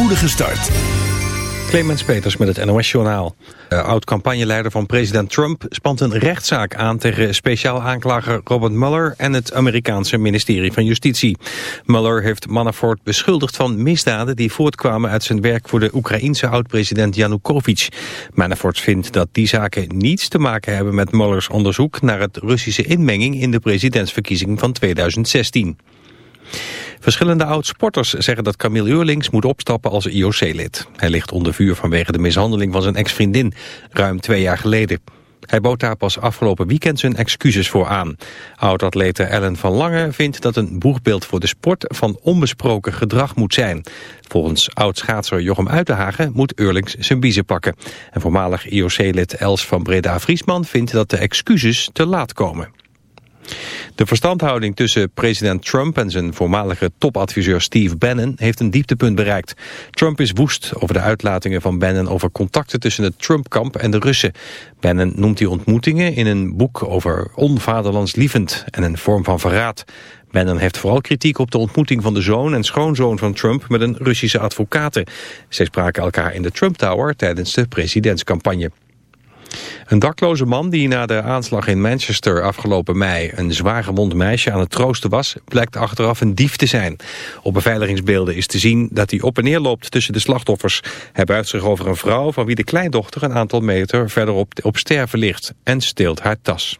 spoedige start. Clemens Peters met het NOS-journaal. Oud-campagneleider van president Trump spant een rechtszaak aan... tegen speciaal aanklager Robert Mueller en het Amerikaanse ministerie van Justitie. Mueller heeft Manafort beschuldigd van misdaden... die voortkwamen uit zijn werk voor de Oekraïense oud-president Yanukovych. Manafort vindt dat die zaken niets te maken hebben met Muellers onderzoek... naar het Russische inmenging in de presidentsverkiezing van 2016. Verschillende oud-sporters zeggen dat Camille Eurlings moet opstappen als IOC-lid. Hij ligt onder vuur vanwege de mishandeling van zijn ex-vriendin, ruim twee jaar geleden. Hij bood daar pas afgelopen weekend zijn excuses voor aan. Oud-atlete Ellen van Lange vindt dat een boegbeeld voor de sport van onbesproken gedrag moet zijn. Volgens oud-schaatser Jochem Uitenhagen moet Eurlings zijn biezen pakken. En voormalig IOC-lid Els van Breda-Vriesman vindt dat de excuses te laat komen. De verstandhouding tussen president Trump en zijn voormalige topadviseur Steve Bannon heeft een dieptepunt bereikt. Trump is woest over de uitlatingen van Bannon over contacten tussen het Trump-kamp en de Russen. Bannon noemt die ontmoetingen in een boek over onvaderlandslievend en een vorm van verraad. Bannon heeft vooral kritiek op de ontmoeting van de zoon en schoonzoon van Trump met een Russische advocaten. Zij spraken elkaar in de Trump Tower tijdens de presidentscampagne. Een dakloze man die na de aanslag in Manchester afgelopen mei een zwaar gewond meisje aan het troosten was, blijkt achteraf een dief te zijn. Op beveiligingsbeelden is te zien dat hij op en neer loopt tussen de slachtoffers. Hij buigt zich over een vrouw van wie de kleindochter een aantal meter verderop op sterven ligt en steelt haar tas.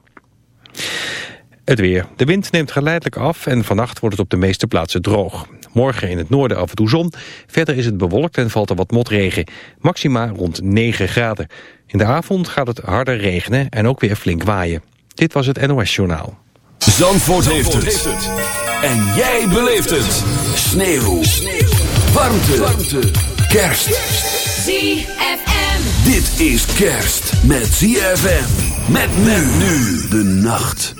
Het weer. De wind neemt geleidelijk af en vannacht wordt het op de meeste plaatsen droog. Morgen in het noorden af en toe zon. Verder is het bewolkt en valt er wat motregen. Maxima rond 9 graden. In de avond gaat het harder regenen en ook weer flink waaien. Dit was het NOS Journaal. Zandvoort, heeft, het. En jij beleeft het. Sneeuw. Sneeuw. Warmte. Warmte. Kerst. ZFM. Dit is kerst met ZFM. Met men nu de nacht.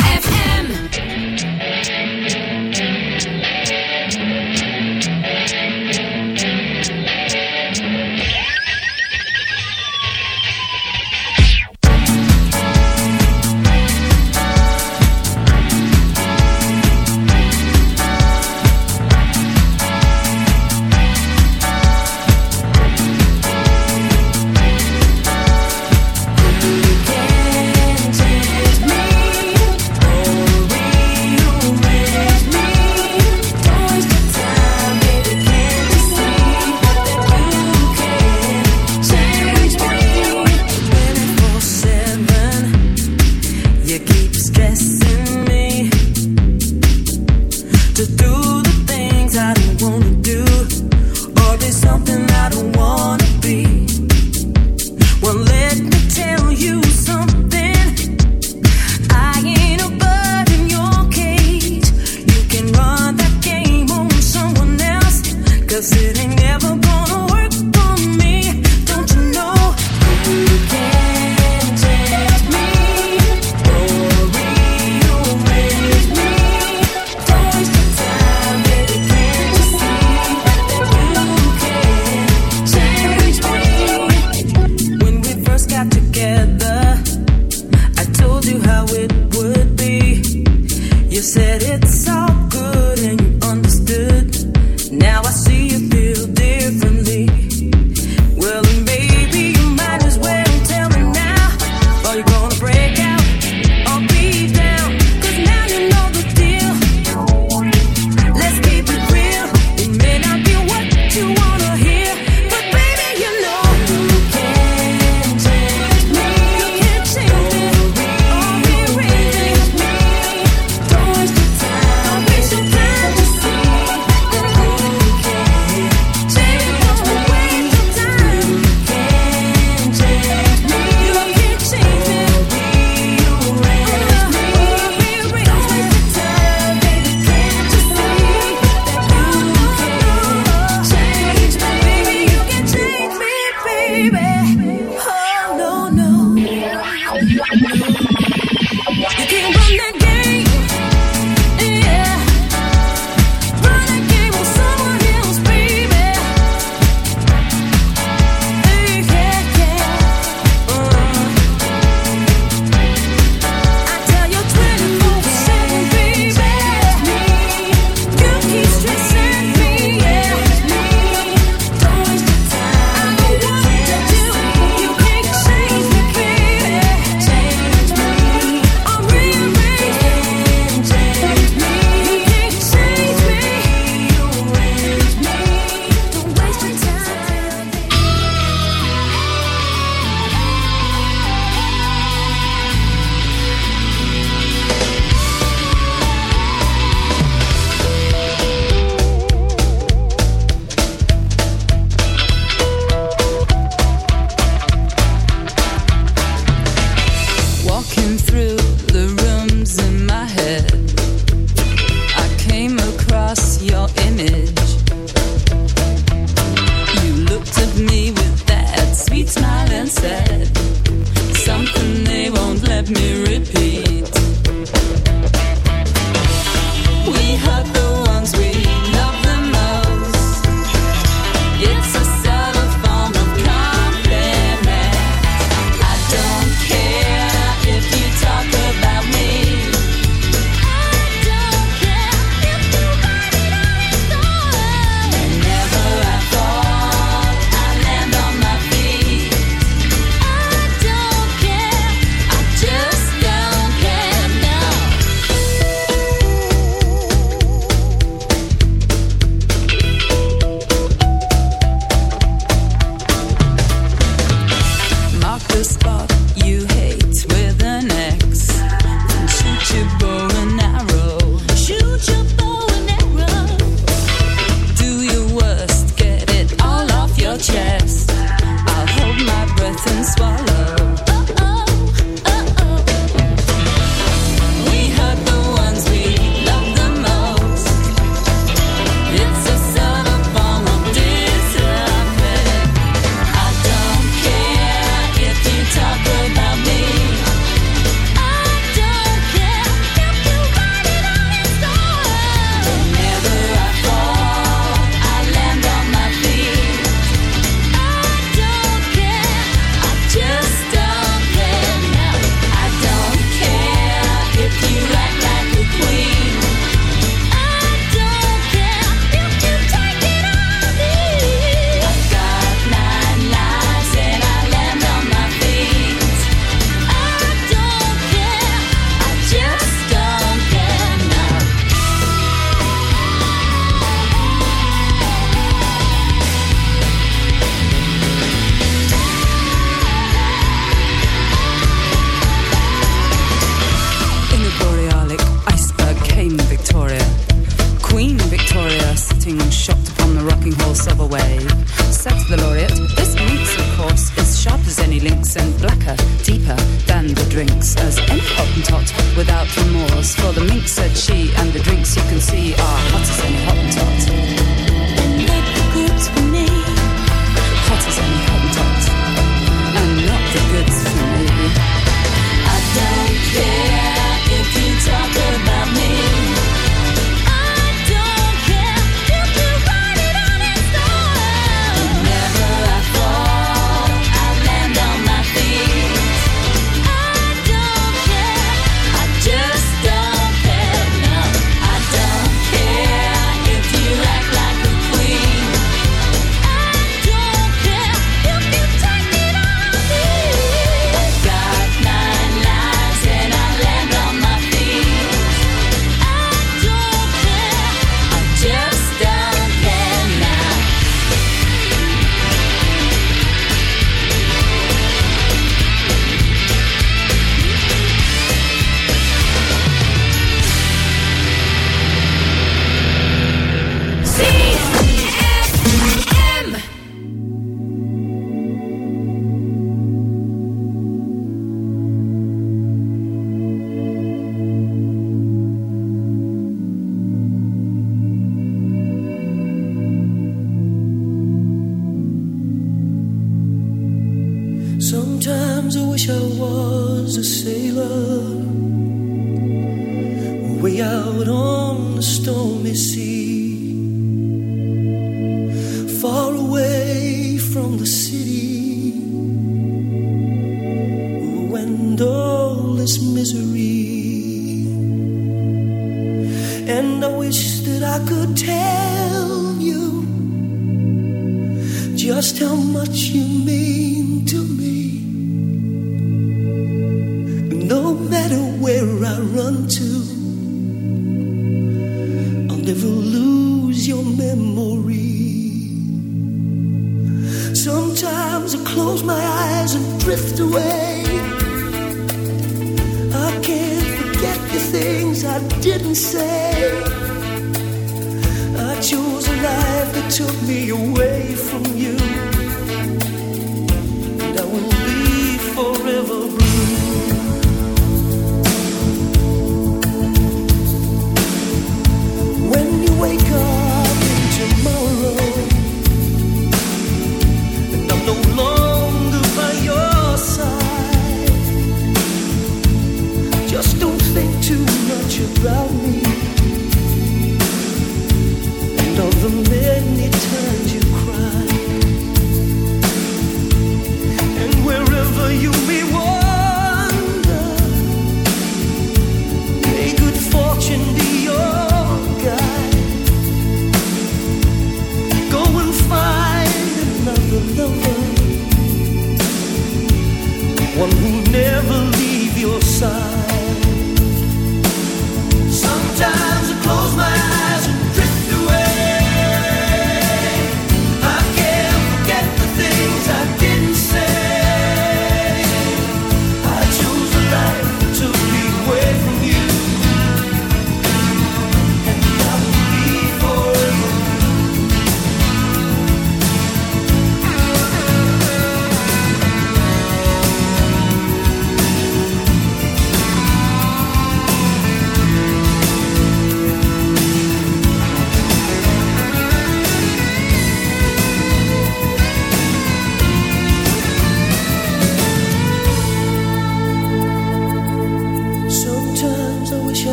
never gonna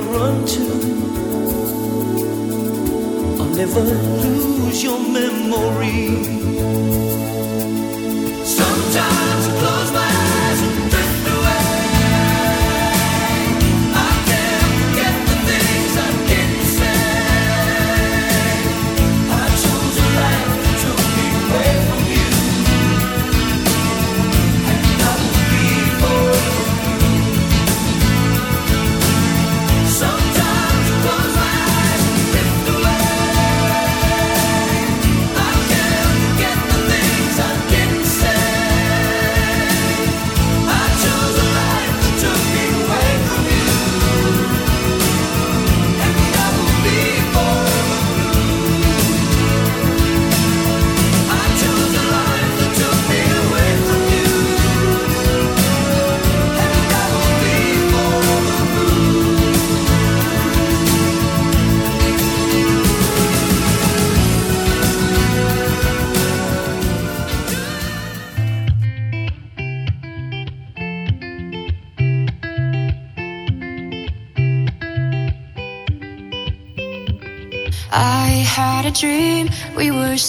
run to. I'll never lose your memory.